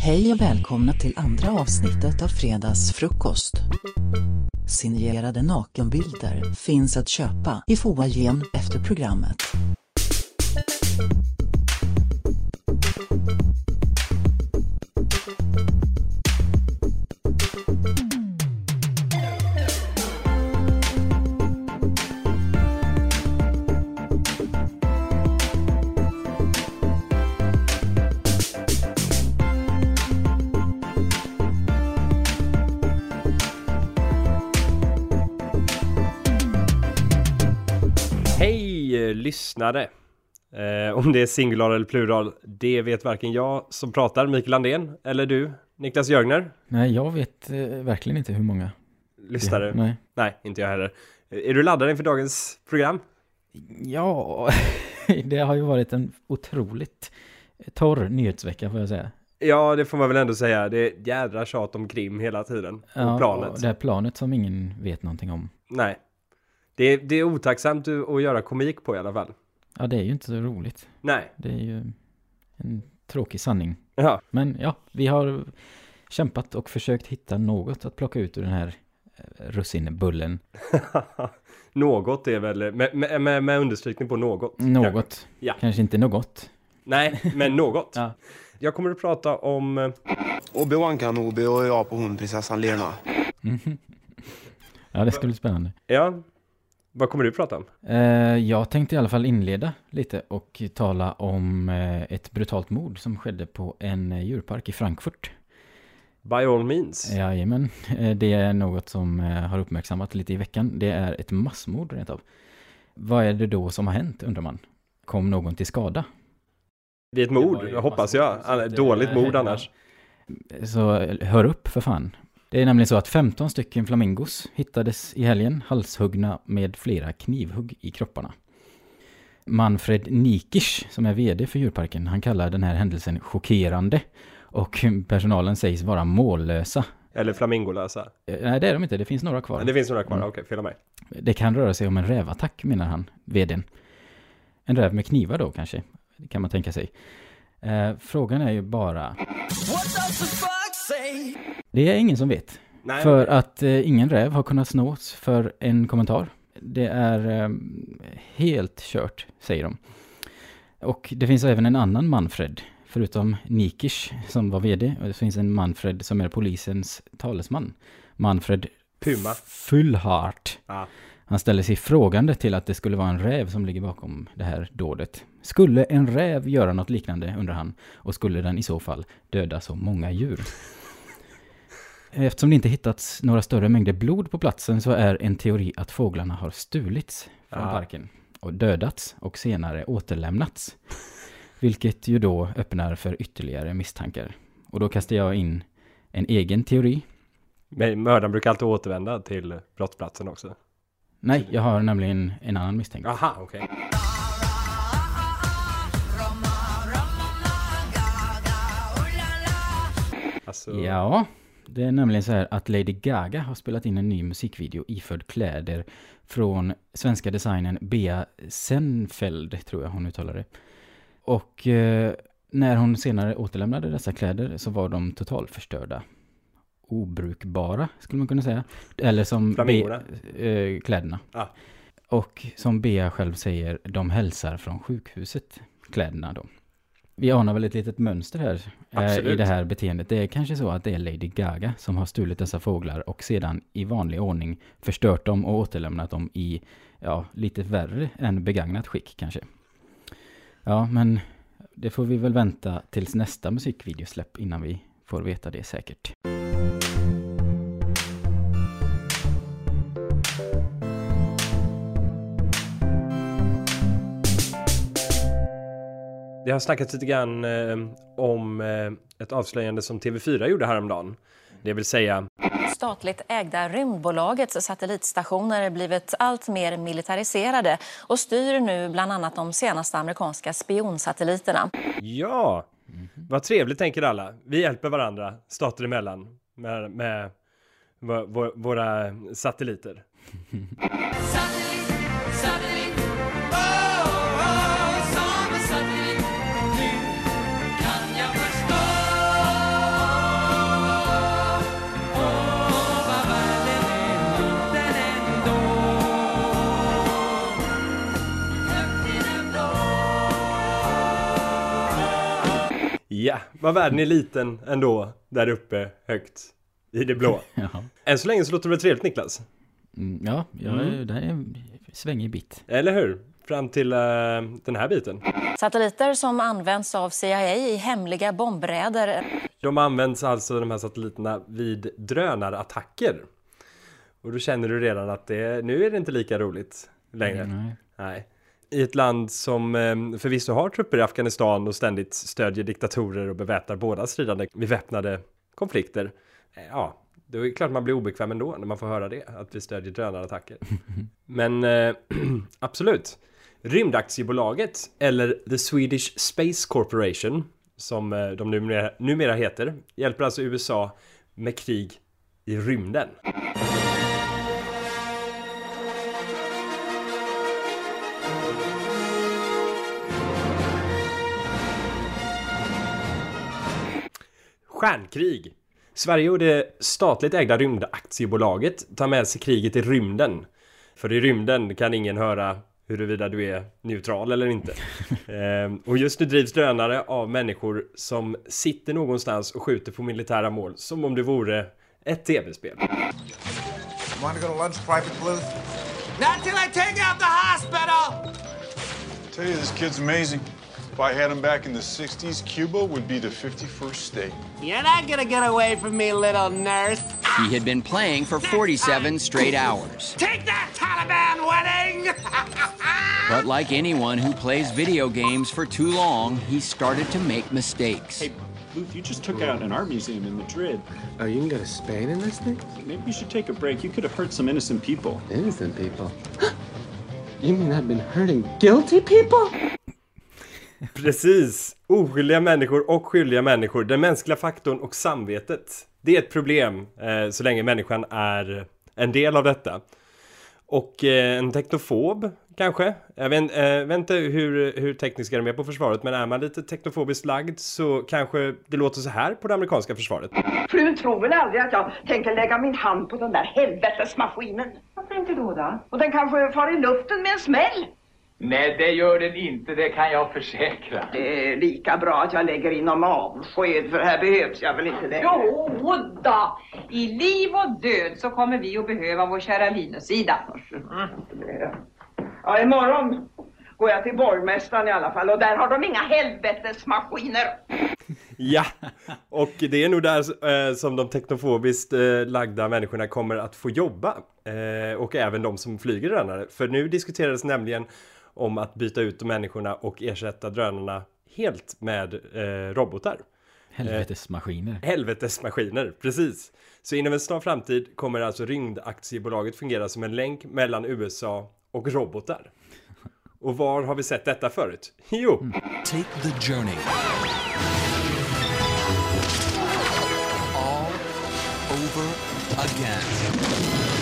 Hej och välkomna till andra avsnittet av Fredagsfrukost. Signerade nakenbilder finns att köpa i foajén efter programmet. Hej eh, lyssnare! Eh, om det är singular eller plural, det vet varken jag som pratar, Mikael Andén, eller du, Niklas Jögner, Nej, jag vet eh, verkligen inte hur många. lyssnare. Nej. Nej, inte jag heller. Eh, Är du laddad inför dagens program? Ja, det har ju varit en otroligt torr nyhetsvecka får jag säga. Ja, det får man väl ändå säga. Det är jädra tjat om Krim hela tiden. och planet. och det här planet som ingen vet någonting om. Nej. Det är, det är otacksamt att göra komik på i alla fall. Ja, det är ju inte så roligt. Nej. Det är ju en tråkig sanning. Ja. Men ja, vi har kämpat och försökt hitta något att plocka ut ur den här eh, russinbullen. något är väl, med, med, med, understrykning på något. kanske. Något. Ja. Kanske inte något. Nej, men något. Ja. Jag kommer att prata om... eh, Obi-Wan Kenobi och jag på hon prinsessan Lena. Mhm. Ja, det ska bli spännande. Ja, vad kommer du prata om? Eh, jag tänkte i alla fall inleda lite och tala om eh, ett brutalt mord som skedde på en eh, djurpark i Frankfurt. By all means. Jajamän, det är något som har uppmärksammat lite i veckan. Det är ett massmord rent av. Vad är det då som har hänt undrar man? Kom någon till skada? Ett Det mord, var ju jag hoppas jag. Dåligt mord annars. Så hör upp för fan. Det är nämligen så att 15 stycken flamingos hittades i helgen halshuggna med flera knivhugg i kropparna. Manfred Nikisch, som är vd för djurparken, han kallar den här händelsen chockerande. Och personalen sägs vara mållösa. Eller flamingolösa. Eh, Nej, det är de inte. Det finns några kvar. Men det finns några kvar, Mm. okej, fel av mig. Det kan röra sig om en rävattack, menar han, vdn. En räv med knivar då, kanske. Det kan man tänka sig. Eh, frågan är ju bara... Det är ingen som vet. Nej, För okej. att eh, ingen räv har kunnat snås för en kommentar. Det är eh, helt kört, säger de. Och det finns även en annan Manfred, förutom Nikisch som var vd. Och det finns en Manfred som är polisens talesman. Manfred Puma. Fullhart. Ja. Han ställer sig frågande till att det skulle vara en räv som ligger bakom det här dådet. Skulle en räv göra något liknande, undrar han, och skulle den i så fall döda så många djur? Eftersom det inte hittats några större mängder blod på platsen så är en teori att fåglarna har stulits från Ja. parken och dödats och senare återlämnats. Vilket ju då öppnar för ytterligare misstankar. Och då kastar jag in en egen teori. Men mördaren brukar alltid återvända till brottsplatsen också. Nej, jag har nämligen en annan misstänkt. Aha, okej. Alltså, Ja, det är nämligen så här att Lady Gaga har spelat in en ny musikvideo iförd kläder från svenska designern Bea Senfeld, tror jag hon uttalar det. Och eh, när hon senare återlämnade dessa kläder så var de totalförstörda. Obrukbara, skulle man kunna säga. Eller som Flamingorna? Eh, kläderna. Ja. Och som Bea själv säger, de hälsar från sjukhuset, kläderna då. Vi anar väl ett litet mönster här eh, i Absolut. det här beteendet. Det är kanske så att det är Lady Gaga som har stulit dessa fåglar och sedan i vanlig ordning förstört dem och återlämnat dem i, ja, lite värre än begagnat skick kanske. Ja, men det får vi väl vänta tills nästa musikvideosläpp innan vi får veta det säkert. Det har snackats lite grann eh, om eh, ett avslöjande som TV4 gjorde häromdagen. Det vill säga, Statligt ägda Rymdbolagets satellitstationer blivit allt mer militariserade och styr nu bland annat de senaste amerikanska spionsatelliterna. ja, vad trevligt tänker alla. Vi hjälper varandra, stater emellan, med, med vå- vå- våra satelliter. Ja, vad världen är liten ändå, där uppe, högt, i det blå. Ja, Än så länge så låter det trevligt Niklas. mm, ja jag är, det här är en svängig bit. Eller hur? Fram till eh, den här biten. Satelliter som används av CIA i hemliga bombräder De används alltså, de här satelliterna, vid drönarattacker. Och då känner du redan att det, nu är det inte lika roligt längre. Nej. Nej. I ett land som eh, förvisso har trupper i Afghanistan och ständigt stödjer diktatorer och beväpnar båda stridande vid väpnade konflikter. eh, Ja, då är det klart man blir obekväm ändå när man får höra det, att vi stödjer drönarattacker. Men eh, absolut. Rymdaktiebolaget, eller The Swedish Space Corporation, som eh, de numera, numera heter, hjälper alltså USA med krig i rymden. Stjärnkrig. Sverige och det statligt ägda rymdaktiebolaget tar med sig kriget i rymden. För i rymden kan ingen höra huruvida du är neutral eller inte. Ehm, och just nu drivs drönare av människor som sitter någonstans och skjuter på militära mål som om det vore ett tv-spel. Want to go to lunch, Private Bluth? Not till I take out the hospital! Tell you, this kid's amazing. If I had him back in the 60s, Cuba would be the 51st state. You're not gonna get away from me, little nurse. He had been playing for 47 straight hours. Take that, Taliban wedding! But like anyone who plays video games for too long, he started to make mistakes. Hey, Luke, you just took out an art museum in Madrid. Oh, you can go to Spain in this thing? Maybe you should take a break. You could have hurt some innocent people. Innocent people. you mean I've been hurting guilty people? Precis! Oskyldiga människor och skyldiga människor. Den mänskliga faktorn och samvetet. Det är ett problem eh, så länge människan är en del av detta. Och eh, en teknofob kanske? Jag vet, eh, vet inte hur, hur tekniska de är på försvaret men är man lite teknofobiskt lagd så kanske det låter så här på det amerikanska försvaret. Frun tror väl aldrig att jag tänker lägga min hand på den där helvetesmaskinen. Varför inte då då? Och den kanske far i luften med en smäll. Nej, det gör den inte, det kan jag försäkra. Det är lika bra att jag lägger inom avsked för här behövs jag väl inte längre. Jo då, i liv och död så kommer vi att behöva vår kära Linus-sida. Ja, imorgon går jag till borgmästaren i alla fall och där har de inga helvetesmaskiner. Ja, och det är nog där eh, som de teknofobiskt eh, lagda människorna kommer att få jobba. Eh, och även de som flyger drönare. För nu diskuterades nämligen om att byta ut de människorna och ersätta drönarna helt med eh, robotar. Helvetesmaskiner. Helvetesmaskiner, precis. Så inom en snar framtid kommer alltså rymdaktiebolaget fungera som en länk mellan USA och robotar. Och var har vi sett detta förut? Jo! Take the journey. All over again.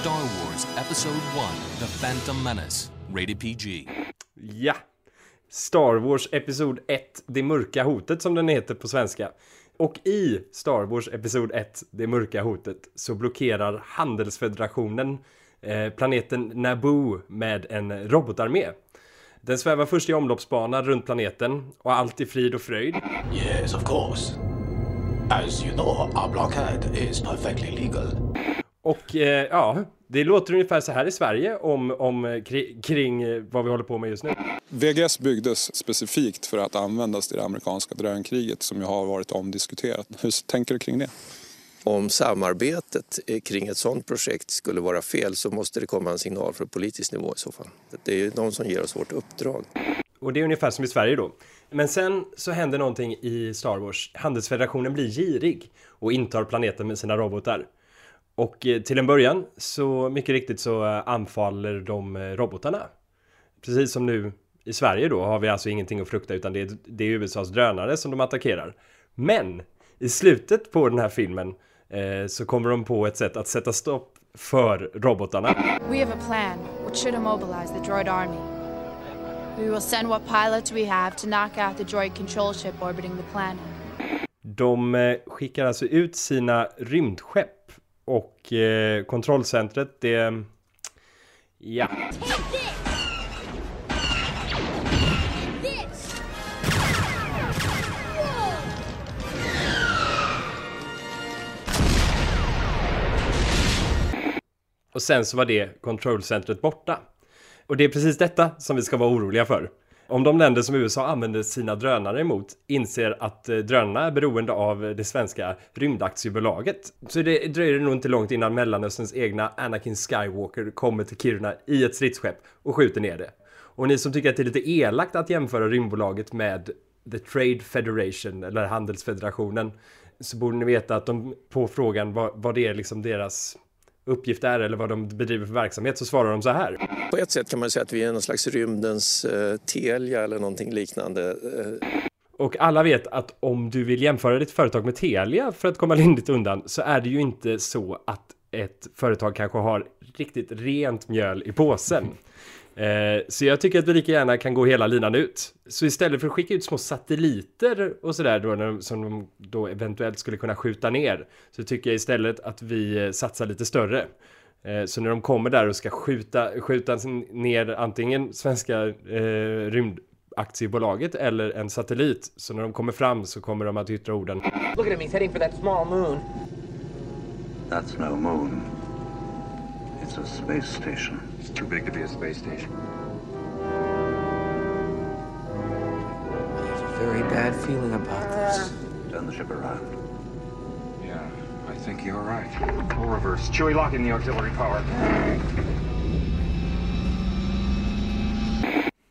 Star Wars Episode 1 The Phantom Menace. Rated PG. Ja! Star Wars Episod 1 Det mörka hotet som den heter på svenska. Och i Star Wars Episod 1 Det mörka hotet så blockerar Handelsfederationen eh, planeten Naboo med en robotarmé. Den svävar först i omloppsbana runt planeten och allt är frid och fröjd. Yes, of course. As you know, our blockade is perfectly legal. Och eh, ja, det låter ungefär så här i Sverige om, om eh, kri kring eh, vad vi håller på med just nu. VGS byggdes specifikt för att användas i det amerikanska drönkriget som ju har varit omdiskuterat. Hur tänker du kring det? Om samarbetet kring ett sådant projekt skulle vara fel så måste det komma en signal från politisk nivå i så fall. Det är ju någon som ger oss vårt uppdrag. Och det är ungefär som i Sverige då. Men sen så händer någonting i Star Wars. Handelsfederationen blir girig och intar planeten med sina robotar. Och eh, till en början så mycket riktigt så eh, anfaller de eh, robotarna. Precis som nu i Sverige då har vi alltså ingenting att frukta utan det är, det är USAs drönare som de attackerar. Men i slutet på den här filmen eh, så kommer de på ett sätt att sätta stopp för robotarna. We have a plan which should immobilize the droid army. We will send what pilots we have to knock out the droid control ship orbiting the planet. De skickar alltså ut sina rymdskepp och eh, kontrollcentret, det... Ja. Och sen så var det kontrollcentret borta. Och det är precis detta som vi ska vara oroliga för. Om de länder som USA använder sina drönare emot inser att eh, drönarna är beroende av eh, det svenska rymdaktiebolaget så det dröjer det nog inte långt innan Mellanösterns egna Anakin Skywalker kommer till Kiruna i ett stridsskepp och skjuter ner det. Och ni som tycker att det är lite elakt att jämföra rymdbolaget med The Trade Federation eller Handelsfederationen så borde ni veta att de på frågan vad, vad det är liksom deras uppgift är eller vad de bedriver för verksamhet så svarar de så här. På ett sätt kan man säga att vi är någon slags rymdens eh, Telia eller någonting liknande. Eh. Och alla vet att om du vill jämföra ditt företag med Telia för att komma lindrigt undan så är det ju inte så att ett företag kanske har riktigt rent mjöl i påsen. Eh, så jag tycker att vi lika gärna kan gå hela linan ut. Så istället för att skicka ut små satelliter och sådär då, när, som de då eventuellt skulle kunna skjuta ner, så tycker jag istället att vi eh, satsar lite större. Eh, så när de kommer där och ska skjuta, skjuta ner antingen svenska eh, rymdaktiebolaget eller en satellit, så när de kommer fram så kommer de att yttra orden Look at him, he's heading for that small moon. That's no moon. It's a space station. It's too big to be a space station. A very bad feeling about this. Turn the ship around. Yeah, I think you're right. Full reverse. Chewie, lock in the auxiliary power.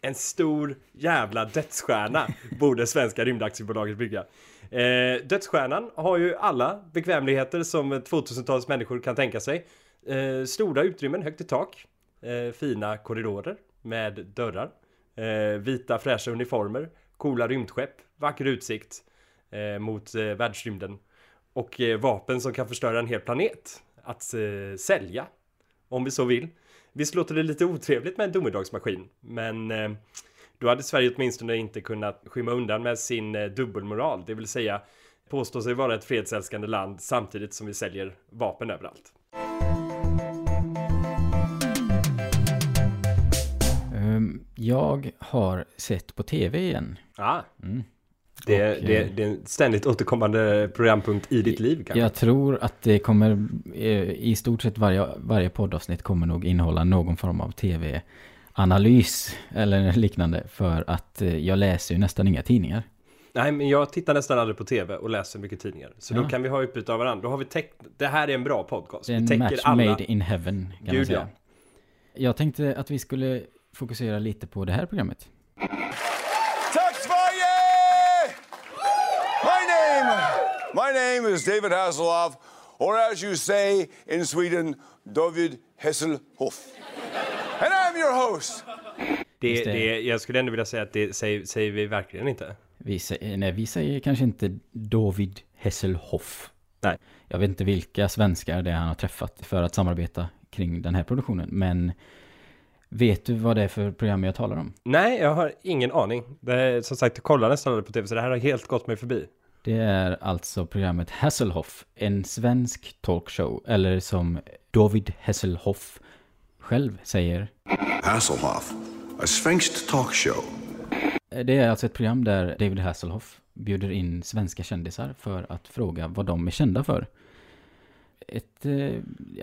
En stor jävla dödsstjärna borde svenska rymdaktiebolaget bygga. Eh, dödsstjärnan har ju alla bekvämligheter som 2000-tals människor kan tänka sig. Eh, stora utrymmen högt i tak. Eh, fina korridorer med dörrar. Eh, vita fräscha uniformer. Coola rymdskepp. Vacker utsikt eh, mot eh, världsrymden. Och eh, vapen som kan förstöra en hel planet. Att eh, sälja. Om vi så vill. Visst låter det lite otrevligt med en domedagsmaskin. Men eh, då hade Sverige åtminstone inte kunnat skymma undan med sin eh, dubbelmoral. Det vill säga påstå sig vara ett fredsälskande land samtidigt som vi säljer vapen överallt. Jag har sett på tv igen. Ah. Mm. Det, Och, det, eh, det är en ständigt återkommande programpunkt i ditt liv kanske? Jag tror att det kommer, eh, i stort sett varje, varje poddavsnitt kommer nog innehålla någon form av tv-analys eller liknande. För att eh, jag läser ju nästan inga tidningar. Nej, men jag tittar nästan aldrig på tv och läser mycket tidningar. Så då Ja. kan vi ha utbyte av varandra. Då har vi täckt, det här är en bra podcast. Det är vi en täcker match alla. made in heaven kan man Gud, säga. Jag tänkte att vi skulle fokusera lite på det här programmet. Tack Sverige! My name, my name is David Hasselhoff, or as you say in Sweden, David Hasselhoff. And I'm your host. Det, det. det, jag skulle ändå vilja säga att det säger, säger vi verkligen inte. Vi säger, nej, vi säger kanske inte David Hesselhoff. Nej. Jag vet inte vilka svenskar det är han har träffat för att samarbeta kring den här produktionen. Men vet du vad det är för program jag talar om? Nej, jag har ingen aning. Det är, som sagt, jag kollar nästan aldrig på tv, så det här har helt gått mig förbi. Det är alltså programmet Hasselhoff, en svensk talkshow. Eller som David Hasselhoff själv säger. Hasselhoff, a svenskt talkshow. Det är alltså ett program där David Hasselhoff bjuder in svenska kändisar för att fråga vad de är kända för. Ett, eh,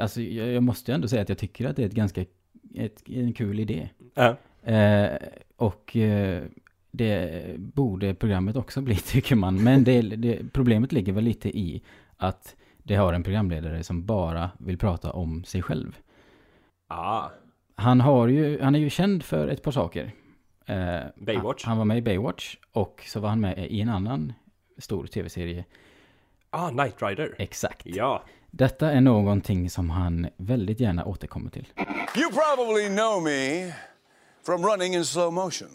alltså jag, jag måste ju ändå säga att jag tycker att det är ett ganska, ett, en kul idé. Ja. Eh, och eh, det borde programmet också bli tycker man. Men det, det, problemet ligger väl lite i att det har en programledare som bara vill prata om sig själv. Ah. Han, har ju, han är ju känd för ett par saker. Eh, Baywatch. Han, han var med i Baywatch och så var han med i en annan stor tv-serie. Ah, Knight Rider. Exakt. Ja. Detta är någonting som han väldigt gärna återkommer till. You probably know me from running in slow motion.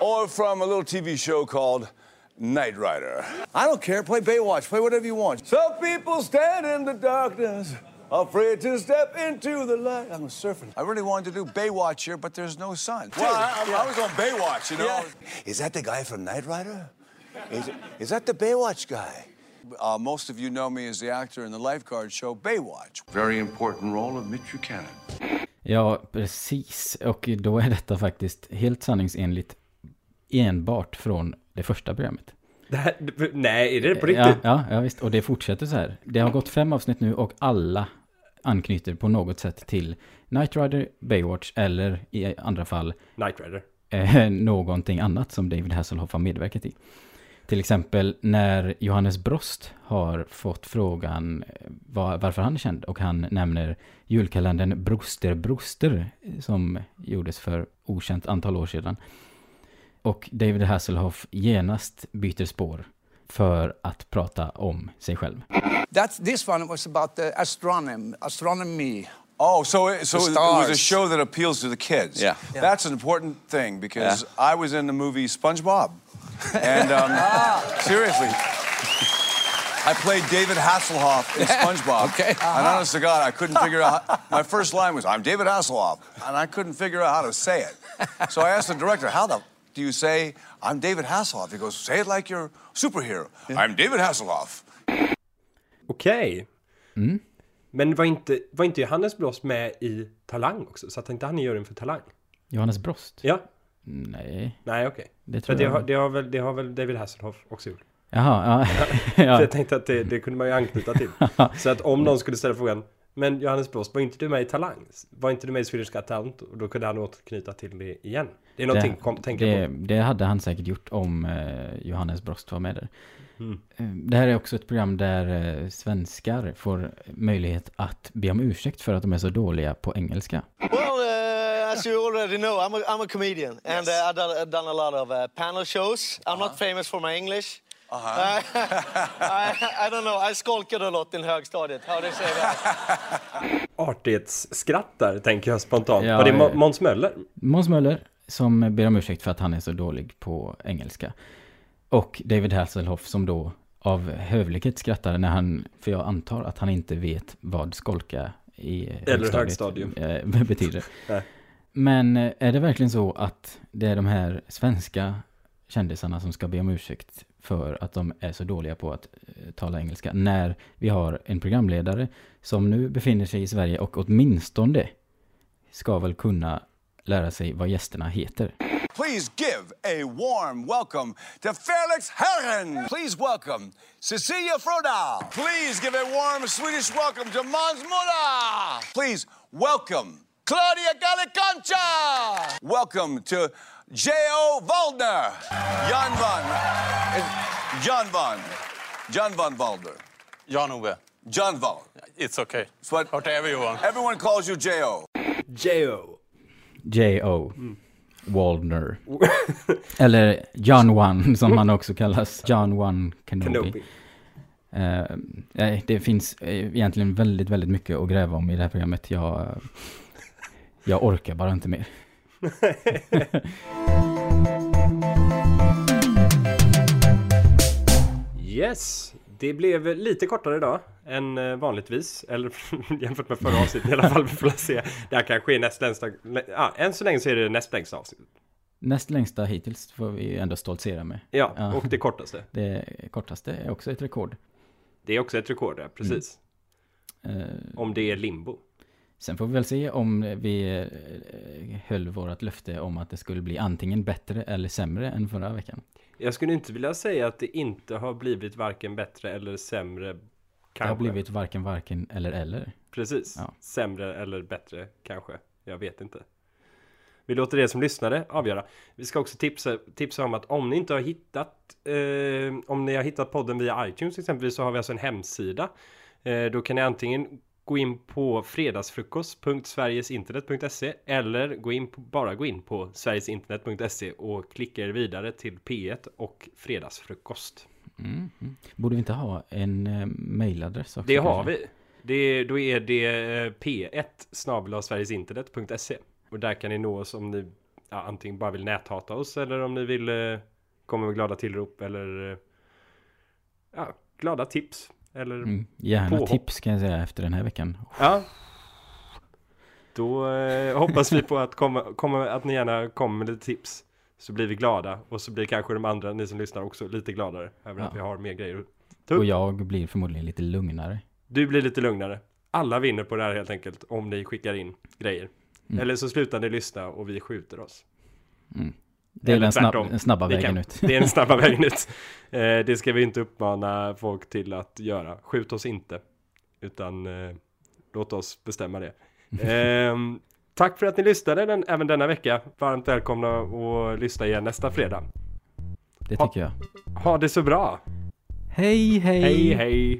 Or from a little TV show called Night Rider. I don't care. Play Baywatch. Play whatever you want. Some people stand in the darkness, afraid to step into the light. I'm a surfing. I really wanted to do Baywatch here, but there's no sun. Well, I, I was on Baywatch, you know. Is that the guy from Night Rider? Is, is that the Baywatch guy? Uh, most of you know me as the actor in the lifeguard show Baywatch. Very important role of Mitch Buchanan. Ja, precis. Och då är detta faktiskt helt sanningsenligt enbart från det första programmet. Det här, nej, är det på Ja, riktigt? ja, ja, visst. Och det fortsätter så här. Det har gått fem avsnitt nu och alla anknyter på något sätt till Knight Rider, Baywatch eller i andra fall Knight Rider. eh, någonting annat som David Hasselhoff har medverkat i. Till exempel när Johannes Brost har fått frågan eh, var, varför han är känd och han nämner julkalendern Broster Broster som gjordes för okänt antal år sedan. Och David Hasselhoff genast byter spår för att prata om sig själv. That's this one was about the astronomy. Astronomy. Oh, so it, so it was a show that appeals to the kids. Yeah. That's an important thing because I was in the movie SpongeBob, and um, seriously, I played David Hasselhoff in SpongeBob. Okay. And honest to God, I couldn't figure out. my first line was, "I'm David Hasselhoff," and I couldn't figure out how to say it. So I asked the director, "How the do you say I'm David Hasselhoff?" He goes, "Say it like you're a superhero. I'm David Hasselhoff." Okej. Mm. Men var inte, var inte Johannes Brost med i Talang också? Satt inte han i juryn för Talang? Johannes Brost? Ja. Nej. Nej, okej. Det För tror det, jag. har, det, har väl, det har väl David Hasselhoff också gjort? Jaha, ja. Ja. jag tänkte att det, det kunde man ju anknyta till. Så att om någon skulle ställa frågan Men Johannes Brost, var inte du med i Talang? Var inte du med i Swedish Got Talent? Och då kunde han återknyta till det igen. Det är någonting det, kom, tänka det, på. det hade han säkert gjort om eh, Johannes Brost var med där. Mm. Eh, Det här är också ett program där eh, svenskar får möjlighet att be om ursäkt för att de är så dåliga på engelska. Well, uh, as you already know, I'm a, I'm a comedian, and uh, I've, done, I've done a lot of uh, panel shows. I'm not famous for my English. Uh-huh. I, I don't know. I skolkade a lot in högstadiet. How do you say that? Artighetsskratt där, tänker jag spontant. Ja, var det eh, Måns Möller? Måns Möller som ber om ursäkt för att han är så dålig på engelska. Och David Hasselhoff som då av hövlighet skrattar när han, för jag antar att han inte vet vad skolka i högstadiet, högstadium. eh, betyder. Men eh, är det verkligen så att det är de här svenska kändisarna som ska be om ursäkt för att de är så dåliga på att eh, tala engelska när vi har en programledare som nu befinner sig i Sverige och åtminstone ska väl kunna lära sig vad gästerna heter. Please give a warm welcome to Felix Herren. Please welcome Cecilia Froda. Please give a warm Swedish welcome to Måns Please welcome Claudia Galicancha. Welcome to J.O. Waldner. Jan van. eh, Jan van. Jan van Waldner. Jan-Ove. John Van. It's okay. It's what Whatever you want. everyone calls you J.O. J.O. J.O. Waldner. Eller John One som han också kallas. John One Kenobi. Kenobi. Eh, nej, det finns eh, egentligen väldigt, väldigt mycket att gräva om i det här programmet. Jag, jag orkar bara inte mer. Yes, det blev lite kortare idag än eh, vanligtvis. Eller jämfört med förra avsnittet i alla fall. Vi får se. Det här kanske är näst längsta. Ja, än så länge så är det näst längsta avsnitt. Näst längsta hittills får vi ändå stoltsera med. Ja, och det kortaste. Det kortaste är också ett rekord. Det är också ett rekord, ja, precis. Eh, Om det är limbo. Sen får vi väl se om vi eh, höll vårt löfte om att det skulle bli antingen bättre eller sämre än förra veckan. Jag skulle inte vilja säga att det inte har blivit varken bättre eller sämre. Det Kanske. har blivit varken varken eller eller. Precis. Ja. Sämre eller bättre kanske. Jag vet inte. Vi låter det som lyssnare avgöra. Vi ska också tipsa, tipsa om att om ni inte har hittat eh, om ni har hittat podden via iTunes exempelvis så har vi alltså en hemsida. Eh, då kan ni antingen gå in på fredagsfrukost.sverigesinternet.se eller gå in på, bara gå in på sverigesinternet.se och klicka er vidare till P1 och fredagsfrukost. Mm. Borde vi inte ha en eh, mailadress också? Det har kanske? vi. Det, då är det eh, p1 snabel sverigesinternet.se och där kan ni nå oss om ni ja, antingen bara vill näthata oss eller om ni vill eh, komma med glada tillrop eller eh, ja, glada tips eller Mm. Gärna påhopp. tips kan jag säga efter den här veckan. Ja. Då eh, hoppas vi på att, komma, komma, att ni gärna kommer med lite tips. Så blir vi glada och så blir kanske de andra, ni som lyssnar också lite gladare över att Ja. vi har mer grejer att upp. Och jag blir förmodligen lite lugnare. Du blir lite lugnare. Alla vinner på det här helt enkelt om ni skickar in grejer. Mm. Eller så slutar ni lyssna och vi skjuter oss. Mm. Det är den, snabb, den snabba vägen kan- ut. Det är den snabba vägen ut. Eh, det ska vi inte uppmana folk till att göra. Skjut oss inte. Utan eh, Låt oss bestämma det. Ehm, tack för att ni lyssnade den, även denna vecka. Varmt välkomna att lyssna igen nästa fredag. Det tycker jag. Ha det så bra. Hej, hej! Hej, hej!